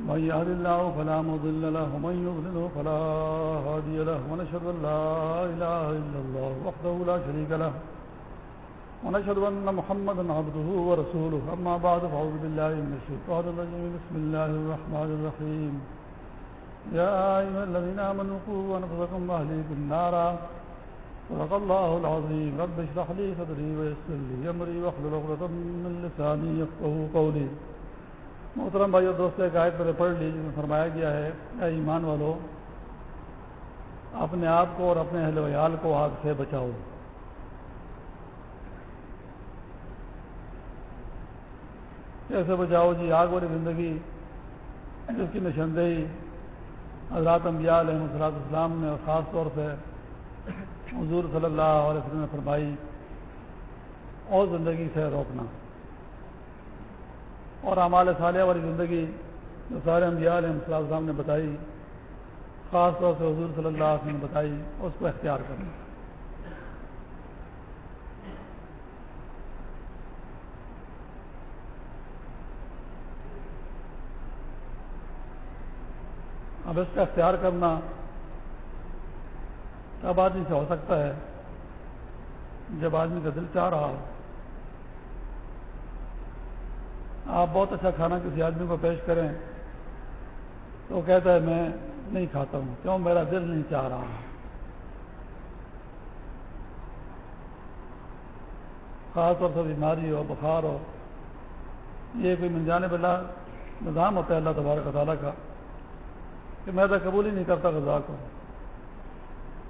من يهد الله فلا مضل له، ومن يضلله فلا هادي له، ونشهد أن لا إله إلا الله وحده لا شريك له، ونشهد أن محمدا عبده ورسوله. أما بعد، فأعوذ بالله من الشيطان الرجيم. بسم الله الرحمن الرحيم. يا أيها الذين آمنوا قوا أنفسكم وأهليكم نارا. صدق الله العظيم. رب اشرح لي صدري ويسر لي أمري واحلل عقدة من لساني يفقهوا قولي. محترم بھائی اور دوست، ایک آیت پر پڑھ لی جس میں فرمایا گیا ہے، اے ایمان والو، اپنے آپ کو اور اپنے اہل ویال کو آگ سے بچاؤ۔ کیسے بچاؤ؟ جی آگ والی زندگی، جس کی نشاندہی حضرات انبیاء علیہ السلاط اسلام نے، اور خاص طور سے حضور صلی اللہ علیہ وسلم نے فرمائی، اور زندگی سے روکنا۔ اور ہمارے صالحہ والی زندگی جو سارے انبیاء علیہ السلام السلام نے بتائی، خاص طور سے حضور صلی اللہ علیہ وسلم نے بتائی، اس کو اختیار کرنا۔ اب اس کا اختیار کرنا تب آدمی سے ہو سکتا ہے۔ جب آدمی کا دل چاہ رہا ہو آپ بہت اچھا کھانا کسی آدمی کو پیش کریں تو کہتا ہے میں نہیں کھاتا ہوں، کیوں؟ میرا دل نہیں چاہ رہا خاص طور سے بیماری ہو، بخار ہو، یہ کوئی منجانے والا نظام ہوتا ہے اللہ تبارک تعالیٰ کا کہ میں تو قبول ہی نہیں کرتا غذا کو۔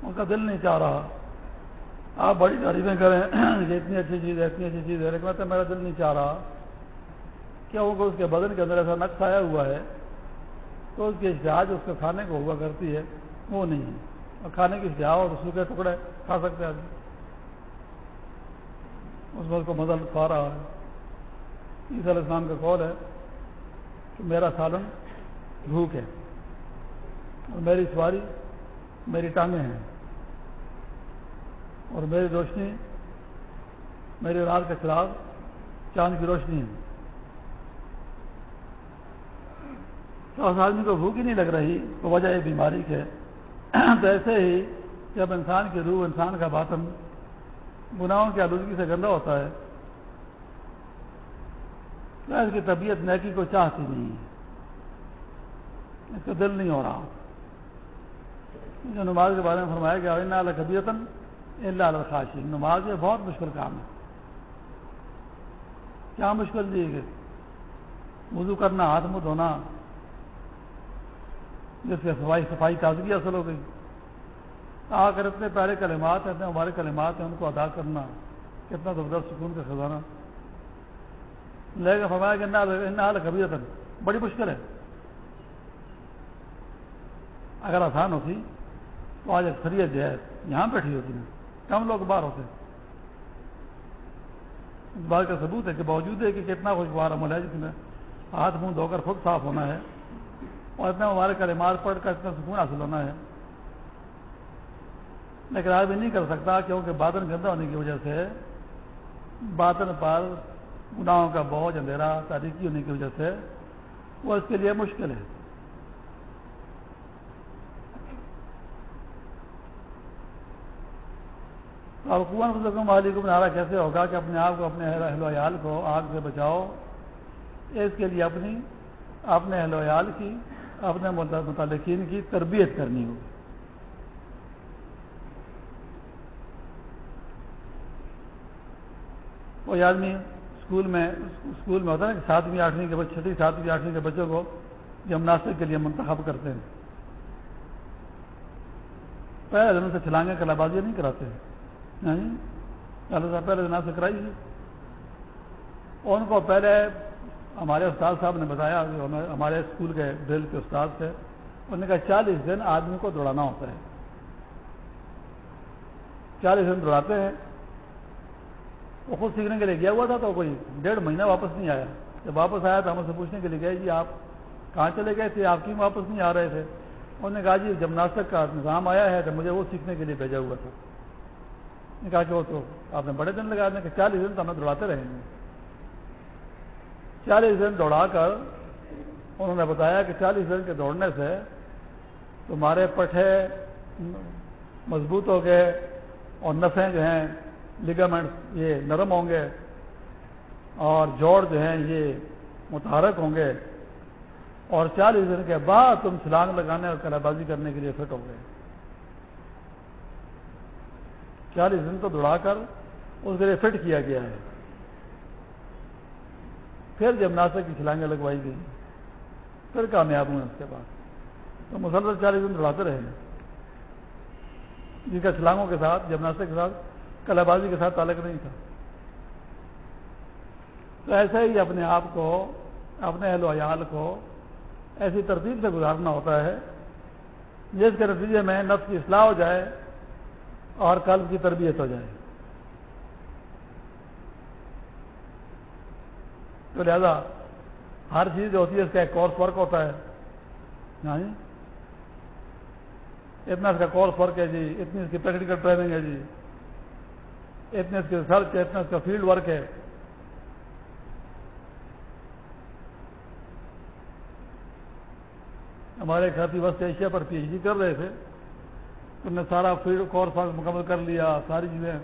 ان کا دل نہیں چاہ رہا۔ آپ بڑی تعریفیں کریں یہ اتنی اچھی چیز ہے، اتنی اچھی چیز ہے، لیکن میں میرا دل نہیں چاہ رہا۔ کیا وہ اس کے بدن کے اندر ایسا نقص آیا ہوا ہے تو اس کی اشتہار جو اس کے کھانے کو ہوا کرتی ہے، وہ نہیں ہے۔ اور کھانے کی اشتہار اور سوکھے ٹکڑے کھا سکتے ہیں آدمی؟ اس میں اس کو مزہ لطف آ رہا ہے۔ علیہ السلام کا قول ہے کہ میرا سالن بھوک ہے اور میری سواری میری ٹانگیں ہیں اور میری روشنی میری رات کے خلاف چاند کی روشنی ہے۔ تو اس آدمی کو بھوک ہی نہیں لگ رہی تو وجہ ہے بیماری کے تو ایسے ہی جب انسان کی روح، انسان کا باطن گناہوں کی آلودگی سے گندا ہوتا ہے تو اس کی طبیعت نیکی کو چاہتی نہیں ہے، اس کا دل نہیں ہو رہا۔ جو نماز کے بارے میں فرمایا گیا اللہ کبیتن اللہ خاشی نماز یہ بہت مشکل کام ہے۔ کیا مشکل دی کہ وضو کرنا، ہاتھ منہ دھونا جس سے صفائی صفائی تازگی اصل ہو گئی۔ آ کر اتنے پیارے کلمات ہیں، اتنے ہمارے کلمات ہیں، ان کو ادا کرنا، کتنا زبردست سکون کا خزانہ۔ لے کر فرمایا کہ نہ کبھی بڑی مشکل ہے۔ اگر آسان ہوتی، تو آج اکثریت جو ہے، یہاں بیٹھی ہوتی نا کم لوگ باہر ہوتے اس بات کا ثبوت ہے کہ باوجود ہے کہ کتنا خوشگوار عمل ہے جس میں ہاتھ منہ دھو کر خود صاف ہونا ہے۔ اور اتنا ہمارے کلمات پڑھ کر اتنا سکون حاصل ہونا ہے۔ لیکن آدمی نہیں کر سکتا کیونکہ بادن گندا ہونے کی وجہ سے بادن پر گناہوں کا بوجھ اندھیرا تاریخی ہونے کی وجہ سے وہ اس کے لیے مشکل ہے۔ اور کنویں نعرہ کیسے ہوگا کہ اپنے آپ کو، اپنے اہل و عیال کو، آگ سے بچاؤ، اس کے لیے اپنی، اپنے اہل و عیال کی اپنے مطلب- متعلقین کی تربیت کرنی ہوگی وہ آدمی اسکول میں اسکول میں ہوتا ہے کہ ساتویں آٹھویں کے چھٹی ساتویں آٹھویں کے بچوں کو جمناسٹک کے لیے منتخب کرتے ہیں۔ پہلے دنوں سے چھلانگے کلا بازیاں نہیں کراتے ہیں۔ پہلے دن سے کرائی تھی ان کو پہلے ہمارے استاد صاحب نے بتایا ہمارے اسکول کے ڈرل کے استاد تھے۔ انہوں نے کہا، چالیس دن آدمی کو دوڑانا ہوتا ہے۔ چالیس دن دوڑاتے ہیں۔ وہ خود سیکھنے کے لیے گیا ہوا تھا تو کوئی ڈیڑھ مہینہ واپس نہیں آیا۔ جب واپس آیا تو ہم سے پوچھنے کے لیے گئے جی آپ کہاں چلے گئے تھے؟ آپ کیوں واپس نہیں آ رہے تھے؟ انہوں نے کہا جی جب ناسک کا نظام آیا ہے تو مجھے وہ سیکھنے کے لیے بھیجا ہوا تھا۔ نے کہا کہ وہ تو آپ نے بڑے دن لگا دیں کہ چالیس دن تو ہمیں دوڑاتے رہیں گے۔ چالیس دن دوڑا کر، انہوں نے بتایا کہ چالیس دن کے دوڑنے سے تمہارے پٹھے مضبوط ہو گئے اور نسیں جو ہیں لیگامنٹ یہ نرم ہوں گے اور جوڑ جو ہیں یہ متحرک ہوں گے اور چالیس دن کے بعد تم چھلانگ لگانے اور کلا بازی کرنے کے لیے فٹ ہو گئے۔ چالیس دن تو دوڑا کر، اس کے لیے فٹ کیا گیا ہے۔ پھر جب ناسک کی چھلانگیں لگوائی گئی پھر کامیاب ہوئے اس کے بعد۔ تو مسلسل چالیس دن دوڑاتے رہے۔ جن کا چھلانگوں کے ساتھ، جب کے ساتھ کلا بازی کے ساتھ تعلق نہیں تھا۔ تو ایسے ہی اپنے آپ کو، اپنے اہل و عیال کو ایسی ترتیب سے گزارنا ہوتا ہے، جس کے نتیجے میں نفس کی اصلاح ہو جائے اور قلب کی تربیت ہو جائے۔ تو لہذا ہر چیز جو ہوتی ہے اس کا ایک کورس ورک ہوتا ہے۔ ہاں جی؟ اتنا اس کا کورس ورک ہے جی اتنی اس کی پریکٹیکل ٹریننگ ہے جی۔ اتنے اس کی ریسرچ ہے، اتنا اس کا فیلڈ ورک ہے۔ ہمارے ساتھی وسط ایشیا پر پی ایچ ڈی کر رہے تھے۔ انہوں نے سارا فیلڈ کورس مکمل کر لیا، ساری چیزیں۔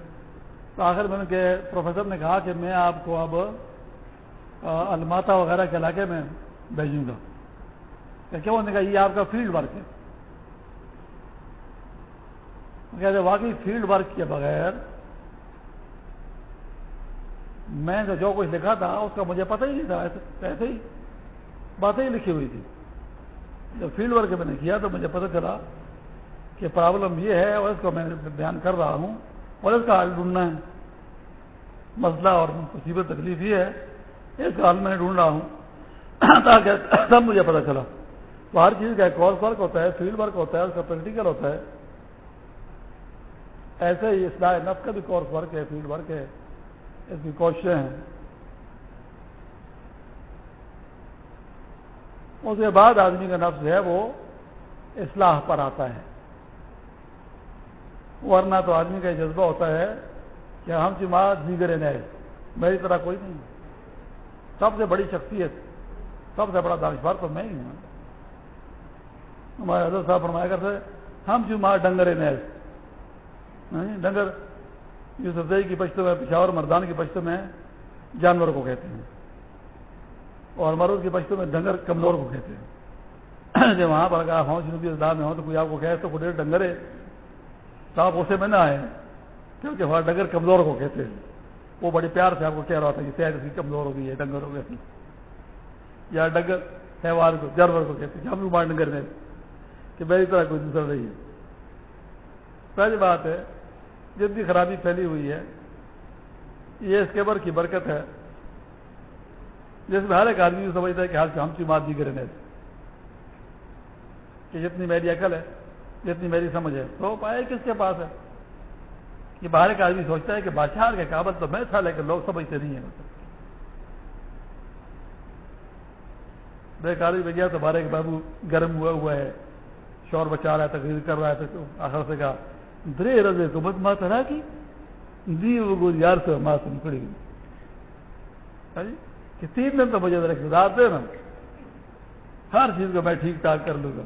تو آخر میں ان کے پروفیسر نے کہا کہ میں آپ کو اب الماتا وغیرہ کے علاقے میں بھیجوں گا۔ کیا انہوں نے کہا، یہ آپ کا فیلڈ ورک ہے۔ کہتے واقعی فیلڈ ورک کے بغیر میں جو کچھ لکھا تھا، اس کا مجھے پتہ ہی نہیں تھا ایسے ہی باتیں ہی لکھی ہوئی تھی۔ جب فیلڈ ورک میں نے کیا تو مجھے پتہ چلا کہ پرابلم یہ ہے، اور اس کو میں بیان کر رہا ہوں، اور اس کا حل ڈھونڈنا ہے۔ مسئلہ اور مصیبت، تکلیف یہ ہے اس کا حل میں ڈھونڈ رہا ہوں۔ تاکہ سب مجھے پتہ چلا۔ تو ہر چیز کا ایک کورس ورک ہوتا ہے فیلڈ ورک ہوتا ہے، اس کا پریکٹیکل ہوتا ہے۔ ایسے ہی اصلاح نف کا بھی کورس ورک ہے فیلڈ ورک ہے۔ اس کی کوششیں ہیں۔ اس کے بعد آدمی کا نفس ہے وہ اصلاح پر آتا ہے۔ ورنہ تو آدمی کا جذبہ ہوتا ہے کہ ہم چمار دیگر نئے۔ میری طرح کوئی نہیں۔ سب سے بڑی شخصیت، سب سے بڑا دانشور تو میں ہی ہوں۔ ہمارے حضرت صاحب فرمایا کرتے ہم چمار ڈنگر نئے ڈنگر یوسف کی پشتوں میں، پشاور مردان کی پشتوں میں جانور کو کہتے ہیں۔ اور مرد کی پشتوں میں ڈنگر کمزور کو کہتے ہیں۔ جب وہاں پر اگر ہوں جنوبی اضلاع میں ہوں تو کوئی آپ کو کہے تو کوئی ڈنگر ہے۔ تو آپ اسے میں نہ آئے، کیونکہ وہاں ڈنگر کمزور کو کہتے ہیں۔ وہ بڑی پیار سے آپ کو کہہ رہا تھا کہ صحت اس کی کمزور ہو گئی ہے، ڈنگر ہو گئی یا ڈنگر تہوار کو، جانور کو کہتے ہیں۔ ہم بھی ڈنگر نے کہ میری طرح کوئی دوسرا نہیں ہے۔ پہلی بات ہے جتنی خرابی پھیلی ہوئی ہے، یہ اس کیبر کی برکت ہے، جس میں ہر ایک آدمی سمجھتا ہے کہ حال سے ہم چیمات دی کریں کہ جتنی میری عقل ہے، جتنی میری سمجھ ہے، تو پائے کس کے پاس ہے؟ کہ باہر ایک آدمی سوچتا ہے کہ بادشاہ کے قابل تو میں تھا لیکن لوگ سمجھتے نہیں ہیں۔ بے کاری میں گیا تو بارے بابو گرم ہوا ہوا ہے، شور بچا رہا ہے، تقریر کر رہا ہے، تو آخر سے کہا، درے رضے کو مت مات رہا کی، دی وہ یار سے مات نکڑی گئی ہاں جی؟ کہ تین دن تو مجھے ذرا اقتدار دے نا۔ ہر چیز کو میں ٹھیک ٹھاک کر لوں گا۔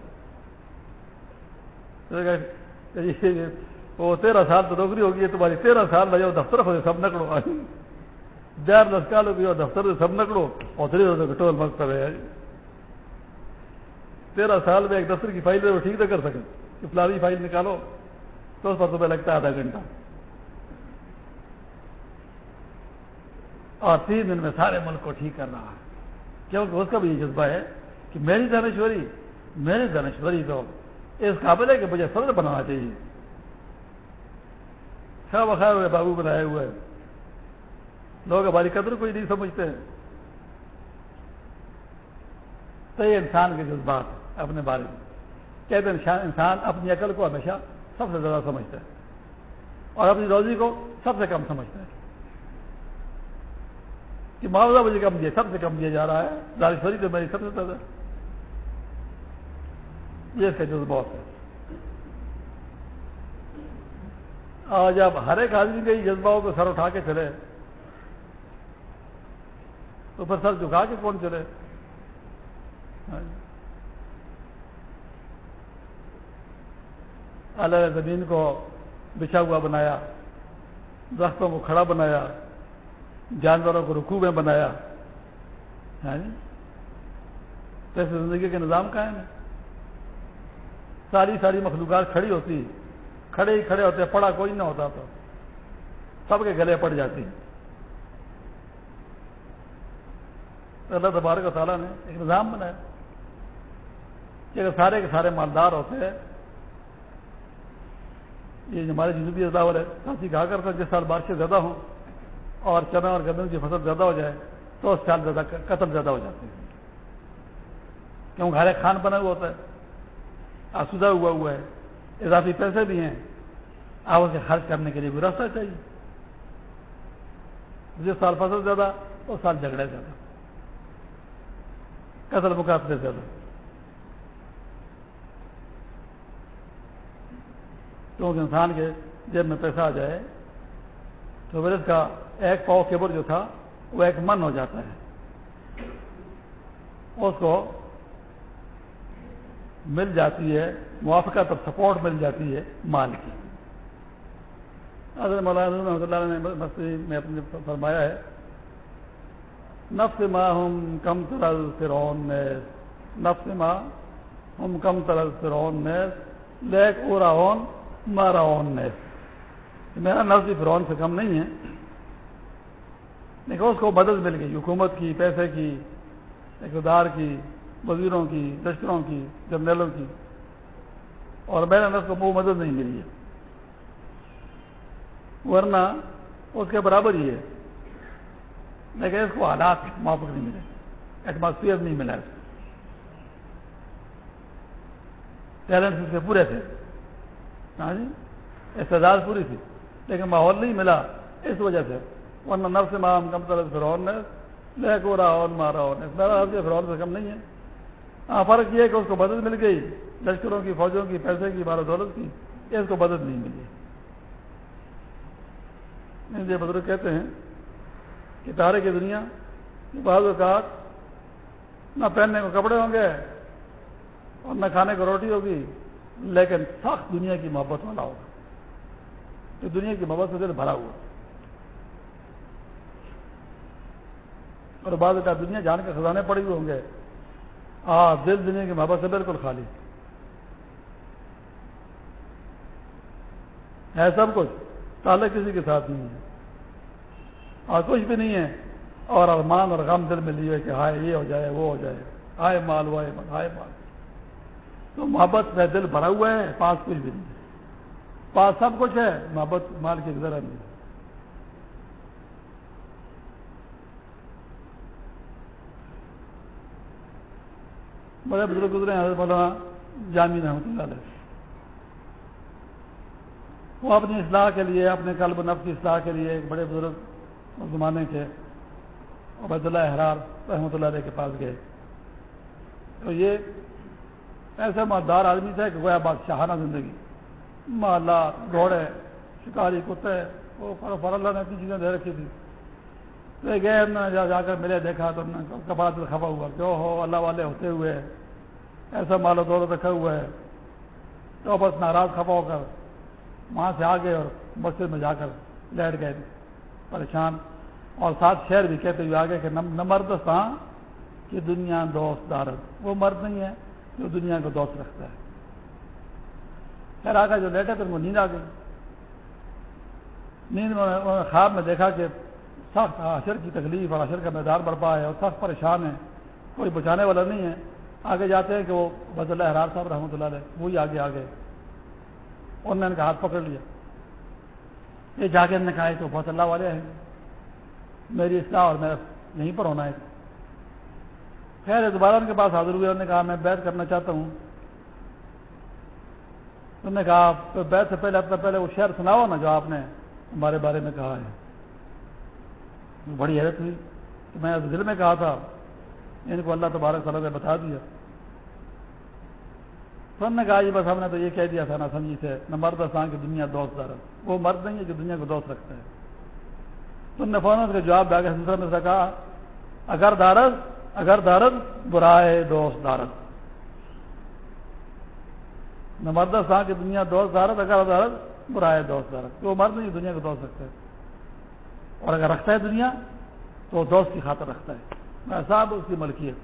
وہ تیرہ سال تو نوکری ہوگی تمہاری تیرہ سال میں دفتر ہو سب نکڑو جار دس کال ہوگی دفتر سے سب نکڑو اور تھری روز ٹول مست ہے۔ تیرہ سال میں ایک دفتر کی فائل وہ ٹھیک نہ کر سکے۔ کہ فلانی فائل نکالو۔ تو اس پر تمہیں لگتا ہے آدھا گھنٹہ۔ اور تین دن میں سارے ملک کو ٹھیک کر رہا ہے۔ کیونکہ اس کا بھی یہ جذبہ ہے کہ میری دانشوری میری دانشوری تو اس قابل ہے کہ مجھے صدر بنانا چاہیے۔ ہاں، خیر بخیر ہوئے بابو بنائے ہوئے لوگ ہماری قدر کوئی نہیں سمجھتے تو یہ انسان کے جذبات اپنے بارے میں۔ کہتے ہیں انسان اپنی عقل کو ہمیشہ سب سے زیادہ سمجھتا ہے۔ اور اپنی روزی کو سب سے کم سمجھتا ہے۔ کہ معاوضہ مجھے کم دیا، سب سے کم دیا جا رہا ہے۔ دارشوری تو میری سب سے زیادہ۔ یہ اس کا جذبات ہے آج آپ ہر ایک آدمی کے جذباؤں کو سر اٹھا کے چلے تو پھر سر جھکا کے کون چلے ہاں جی۔ الگ زمین کو بچھا ہوا بنایا، درختوں کو کھڑا بنایا، جانوروں کو رکوع میں بنایا ہاں جی۔ ایسے زندگی کے نظام قائم ہے ساری ساری مخلوقات کھڑی ہوتی کھڑے ہی کھڑے ہوتے پڑا کوئی نہ ہوتا تو۔ سب کے گلے پڑ جاتی اللہ تبارک و تعالیٰ نے ایک نظام بنایا۔ کہ اگر سارے کے سارے مالدار ہوتے ہیں۔ یہ ہمارے جنوبی اداور ہے ساتھی کہا کرتا جس سال بارشیں زیادہ ہوں اور چنا اور گندم کی فصل زیادہ ہو جائے، تو اس سال زیادہ قتل زیادہ ہو جاتے ہیں۔ کیوں؟ گھر کھان بنا ہوا ہوتا ہے، آسودہ ہوا ہوا ہے۔ اضافی پیسے بھی ہیں۔ آپ اسے خرچ کرنے کے لیے بھی راستہ چاہیے۔ جس سال فصل زیادہ اس سال جھگڑے زیادہ۔ قتل مقابلے زیادہ۔ کیونکہ انسان کے جیب میں پیسہ آ جائے، تو پھر اس کا ایک پاؤ کیبر جو تھا، وہ ایک من ہو جاتا ہے۔ اس کو مل جاتی ہے موافقت اور سپورٹ مل جاتی ہے مال کی۔ حضرت مولانا رحمۃ اللہ نے میں اپنے فرمایا ہے، نفس ماں ہم کم ترل فرون میں نفس ماں ہم کم ترل فرون میں لیک اورا ہون مارا ہون میرا نفس بھی فرون سے کم نہیں ہے، لیکن اس کو مدد مل گئی، حکومت کی، پیسے کی، اقتدار کی۔ وزیروں کی، لشکروں کی جرنیلوں کی۔ اور میرا نفس کو وہ مدد نہیں ملی ہے۔ ورنہ اس کے برابر ہی ہے۔ لیکن اس کو حالات موافق نہیں ملے۔ ایٹماسفیئر نہیں ملا اس کو۔ ٹیلنٹ اس کے پورے تھے۔ ہاں جی؟ استعداد پوری تھی۔ لیکن ماحول نہیں ملا۔ اس وجہ سے۔ ورنہ نفس مام کم طرح فرعون نے لے کو رہا مارا میرا فرعون سے کم نہیں ہے۔ فرق یہ ہے کہ اس کو مدد مل گئی، لشکروں کی، فوجوں کی، پیسے کی بارہ دولت کی اس کو مدد نہیں ملی۔ یہ بزرگ کہتے ہیں کہ تارے کی دنیا بعض اوقات نہ پہننے کو کپڑے ہوں گے اور نہ کھانے کو روٹی ہوگی، لیکن سخت دنیا کی محبت والا ہوگا۔ تو دنیا کی محبت سے دل بھرا ہوا۔ اور بعض اوقات دنیا جان کے خزانے پڑے ہوئے ہوں گے۔ ہاں دل دنیا کی محبت سے بالکل خالی۔ ہے سب کچھ، تعلق کسی کے ساتھ نہیں ہے۔ اور کچھ بھی نہیں ہے۔ اور ارمان اور غم دل میں لیے کہ ہائے، یہ ہو جائے، وہ ہو جائے۔ آئے مال، وہ ہائے مال تو محبت میں دل بھرا ہوا ہے، پاس کچھ بھی نہیں ہے۔ پاس سب کچھ ہے، محبت مال کی ذرا نہیں بڑے بزرگ گزرے حضرت مولانا جامع رحمۃ اللہ علیہ۔ وہ اپنی اصلاح کے لیے، اپنے قلب نف کی اصلاح کے لیے ایک بڑے بزرگ زمانے کے عبید اللہ احرار رحمۃ اللہ علیہ کے پاس گئے۔ تو یہ ایسے مالدار آدمی تھے کہ گویا بادشاہانہ زندگی۔ مالا، گھوڑے، شکاری، کتے، وہ فر اللہ نے اتنی چیزیں دے رکھی تھی گئے ہم نے جا جا کر ملے، دیکھا تو کپڑا دل خفا ہوا۔ جو ہو؟ اللہ والے ہوتے ہوئے۔ ایسا مال و دولت رکھا ہوا ہے۔ تو بس ناراض خفا ہو کر وہاں سے آ گئے اور مسجد میں جا کر لیٹ گئے۔ پریشان۔ اور ساتھ شہر بھی کہتے ہوئے آگے کہ نہ مرد ہاں کہ دنیا دوست دارت۔ وہ مرد نہیں ہے، جو دنیا کو دوست رکھتا ہے۔ خیر آ جو لیٹے تھے ان کو نیند آ گئی۔ نیند میں خواب میں دیکھا کہ سخت اشر کی تکلیف اور اشر کا میدان بڑھپا ہے اور سخت پریشان ہے کوئی بچانے والا نہیں ہے۔ آگے جاتے ہیں کہ وہ بد اللہ حرار صاحب رحمۃ اللہ علیہ، وہی آگے آگے۔ انہوں نے ان کا ہاتھ پکڑ لیا۔ یہ جا کے نے کہا ہے تو بہت اللہ والے ہیں۔ میری اصلاح اور میرا یہیں پر ہونا ہے۔ خیر دوبارہ ان کے پاس حاضر ہوئے، انہوں نے کہا، میں بیت کرنا چاہتا ہوں۔ تم نے کہا بیت سے پہلے اپنا پہلے وہ شعر سناؤ نا جو آپ نے ہمارے بارے میں کہا ہے۔ بڑی حیرت ہوئی تو میں دل میں کہا تھا یعنی ان کو اللہ تبارک تعالیٰ نے بتا دیا۔ تو نے کہا جی بس ہم نے تو یہ کہہ دیا تھا نا، سمجھی سے نہ مرد آسان کی دنیا دوست دار وہ مرد نہیں ہے جو دنیا کو دوست رکھتا ہے۔ تم نے فوراً کا جواب سلسلہ میں سے کہا، اگر دارد اگر دارد، برائے دوست دارد۔ نہ مرد آسان کی دنیا دوست دارد، اگر دارد، برائے دوست دارد۔ وہ مرد نہیں دنیا کو دوست رکھتا ہے۔ اور اگر رکھتا ہے دنیا، تو دوست کی خاطر رکھتا ہے۔ میں صاحب اس کی ملکیت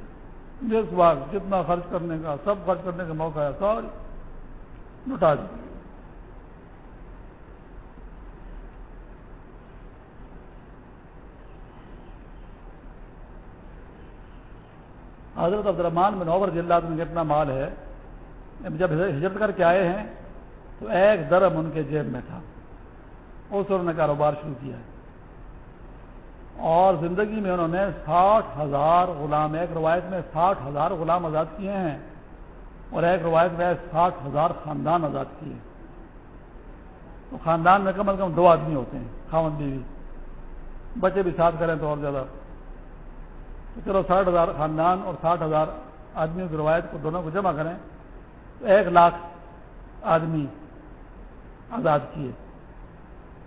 جس وقت جتنا خرچ کرنے کا، سب خرچ کرنے کا موقع ہے سوری لٹا دی۔ حضرت عبد الرحمان میں نوبر جلد میں کتنا مال ہے یعنی جب ہجرت کر کے آئے ہیں، تو ایک درم ان کے جیب میں تھا۔ اس نے کاروبار شروع کیا ہے۔ اور زندگی میں انہوں نے ساٹھ ہزار غلام، ایک روایت میں ساٹھ ہزار غلام آزاد کیے ہیں اور ایک روایت میں ساٹھ ہزار خاندان آزاد کیے تو خاندان میں کم از کم دو آدمی ہوتے ہیں خامد بیوی۔ بچے بھی ساتھ کریں تو اور زیادہ۔ تو چلو ساٹھ ہزار خاندان اور ساٹھ ہزار آدمیوں کی روایت کو دونوں کو جمع کریں، تو ایک لاکھ آدمی آزاد کیے۔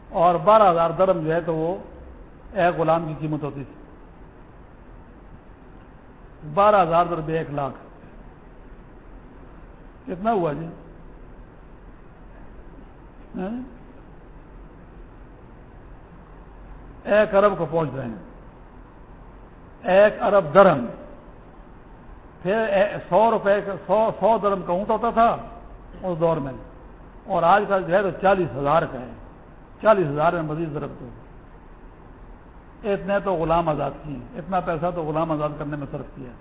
اور بارہ ہزار درم جو ہے تو وہ ایک غلام کی قیمت ہوتی تھی۔ بارہ ہزار روپئے ایک لاکھ۔ کتنا ہوا جی؟ ہاں؟ ایک ارب کو پہنچ رہے ہیں ایک ارب درم پھر سو روپے سو سو درم کا اونٹ ہوتا تھا اس دور میں۔ اور آج کل جو ہے تو چالیس ہزار کا ہے۔ چالیس ہزار میں مزید درخت تو۔ اتنے تو غلام آزاد کیے اتنا پیسہ تو غلام آزاد کرنے میں صرف کیا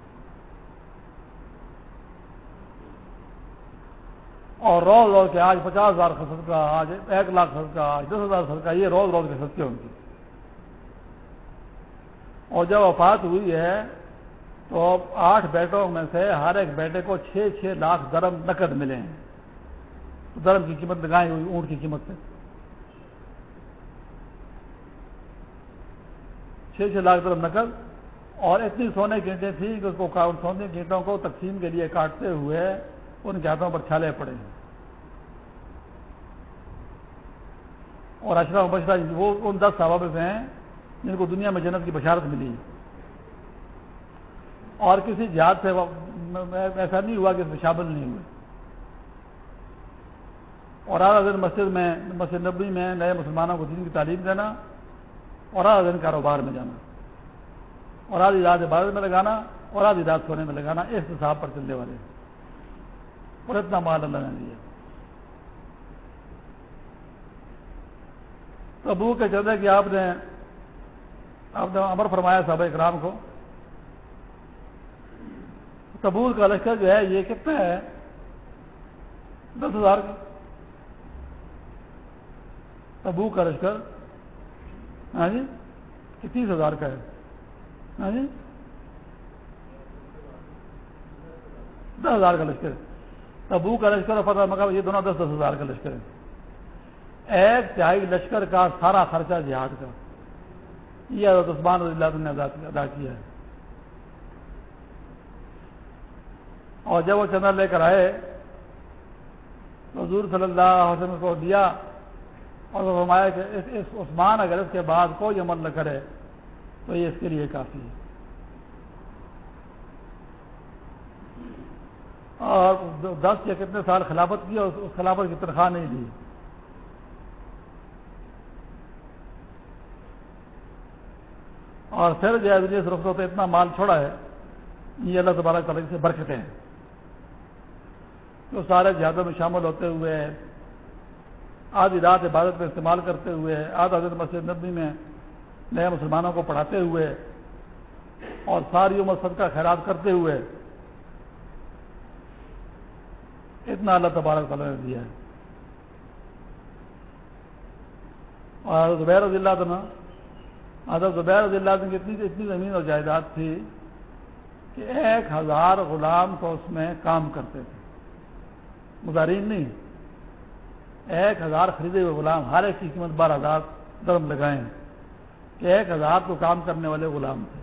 اور روز روز کے آج پچاس ہزار خرچ کا آج ایک لاکھ خرچ کا آج دس ہزار خرچ کا یہ روز روز کے سستے ان کی اور جب وفات ہوئی ہے تو آٹھ بیٹوں میں سے ہر ایک بیٹے کو چھ چھ لاکھ درم نقد ملے ہیں۔ درم کی قیمت لگائی ہوئی، اونٹ کی قیمت سے چھ چھ لاکھ طرف نقل اور اتنی سونے کی اینٹیں تھیں کہ اس کو سونے کی اینٹوں کو تقسیم کے لیے کاٹتے ہوئے ان کے ہاتھوں پر چھالے پڑے ہیں۔ اور اشرف بشرا جی، وہ ان دس صحابہ سے ہیں جن کو دنیا میں جنت کی بشارت ملی۔ اور کسی جہاد سے ایسا نہیں ہوا کہ اس میں شامل نہیں ہوئے۔ اور آدھا مسجد میں مسجد نبی میں نئے مسلمانوں کو دین کی تعلیم دینا اور آدھا دن کاروبار میں جانا، اور آدھی رات عبادت میں لگانا، اور آدھی رات سونے میں لگانا، اس حساب پر چلنے والے اور اتنا مال اللہ نے دیا۔ تو ابو کے چلتے کہ آپ نے آپ نے امر فرمایا صاحب اکرام کو۔ تبور کا لشکر جو ہے یہ کتنا ہے؟ دس ہزار کا۔ تبو کا لشکر۔ ہاں جی؟ تیس ہزار کا ہے۔ ہاں جی؟ دس ہزار کا لشکر تبو کا لشکر اور فتح مقابلہ یہ دونوں دس دس ہزار کا لشکر ہے ایک تہائی لشکر کا سارا خرچہ جہاد کا۔ یہ حضرت عثمان رضی اللہ نے ادا کیا ہے۔ اور جب وہ چندر لے کر آئے، حضور صلی اللہ علیہ وسلم کو دیا اور وہ فرمایا کہ اس عثمان اگر اس کے بعد کوئی عمل نہ کرے، تو یہ اس کے لیے کافی ہے۔ اور دس یا کتنے سال خلافت کی اور اس خلافت کی تنخواہ نہیں دی۔ اور پھر جو ہے رخ تو اتنا مال چھوڑا ہے، یہ اللہ تبارک تعالیٰ سے برکتیں ہیں۔ تو سارے جہادوں میں شامل ہوتے ہوئے آدھی رات عبادت میں استعمال کرتے ہوئے آدھا دن مسجد نبی میں نئے مسلمانوں کو پڑھاتے ہوئے اور ساری عمر صدقہ خیرات کرتے ہوئے، اتنا اللہ تبارک تعالیٰ نے دیا ہے۔ اور زبیر رضی اللہ عنہ، حضرت زبیر رضی اللہ عنہ کی اتنی اتنی زمین اور جائیداد تھی کہ ایک ہزار غلام کو اس میں کام کرتے تھے۔ مظاہرین نہیں۔ ایک ہزار خریدے ہوئے غلام، ہر ایک کی قیمت بارہ ہزار درم لگائیں۔ کہ ایک ہزار تو کام کرنے والے غلام تھے۔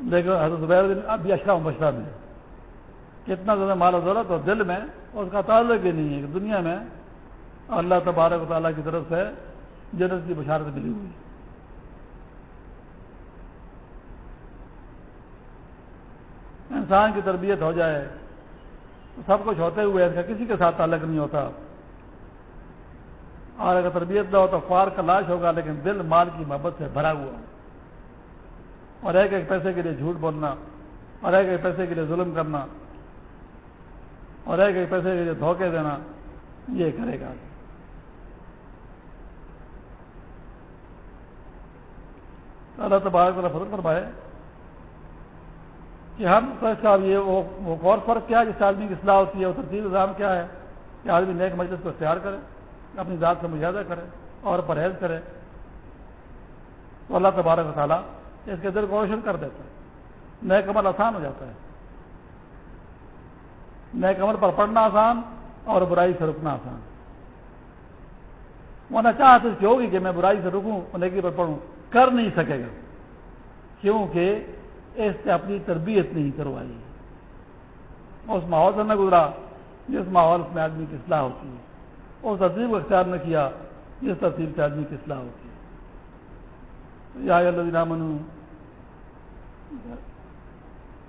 لیکن حضرت زبیر ابھی اشرا مشرہ میں کتنا زیادہ مال و دولت اور دل میں اس کا تعلق ہی نہیں ہے کہ دنیا میں اللہ تبارک و تعالیٰ کی طرف سے جنت کی بشارت ملی ہوئی۔ انسان کی تربیت ہو جائے تو سب کچھ ہوتے ہوئے اس کا کسی کے ساتھ تعلق نہیں ہوتا۔ اور اگر تربیت نہ ہو تو خوار کا لاش ہوگا، لیکن دل مال کی محبت سے بھرا ہوا۔ اور ایک ایک پیسے کے لیے جھوٹ بولنا، اور ایک ایک پیسے کے لیے ظلم کرنا، اور ایک ایک پیسے کے لیے دھوکے دینا، یہ کرے گا۔ اللہ تبارک تعالیٰ فضل فرمائے کہ ہم صاحب یہ وہ غور فرق کیا ہے جس آدمی کی اصلاح ہوتی ہے، وہ ترتیب نظام کیا ہے؟ کہ آدمی نیک مجلس کو اختیار کرے، اپنی ذات سے مجاہدہ کرے اور پرہیز کرے۔ تو اللہ تبارک و تعالیٰ اس کے دل کو روشن کر دیتا ہے۔ نئے کمل آسان ہو جاتا ہے۔ نئے کمل پر پڑھنا آسان اور برائی سے رکنا آسان۔ وہ نہ چاہت اس کی ہوگی کہ میں برائی سے رکوں اور نیکی پر پڑھوں، کر نہیں سکے گا۔ کیونکہ اس نے اپنی تربیت نہیں کروائی۔ اس ماحول سے نہ گزرا جس ماحول میں آدمی کی اصلاح ہوتی ہے۔ اس ترتیب کو اختیار نہ کیا جس ترتیب سے آدمی کی اصلاح ہوتی ہے۔ یا اللہ من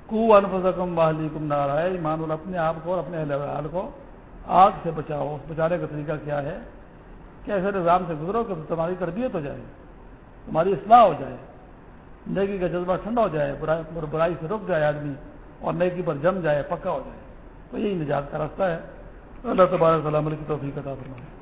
کو انفسکم واہلی کم نارا ہے ایمان اپنے آپ کو اور اپنے اہل کو آگ سے بچاؤ۔ اس بچانے کا طریقہ کیا ہے؟ کہ ایسے نظام سے گزرو کہ تمہاری تربیت ہو جائے، تمہاری اصلاح ہو جائے۔ نیکی کا جذبہ ٹھنڈا ہو جائے، برائی سے رک جائے آدمی، اور نیکی پر جم جائے، پکا ہو جائے۔ تو یہی نجات کا راستہ ہے۔ اللہ تبارک سلام علیہ کی توفیق عطا فرمائے۔